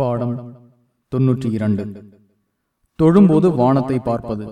பாடம் தொன்னூற்றி இரண்டு. தொழும்போது வானத்தை பார்ப்பது.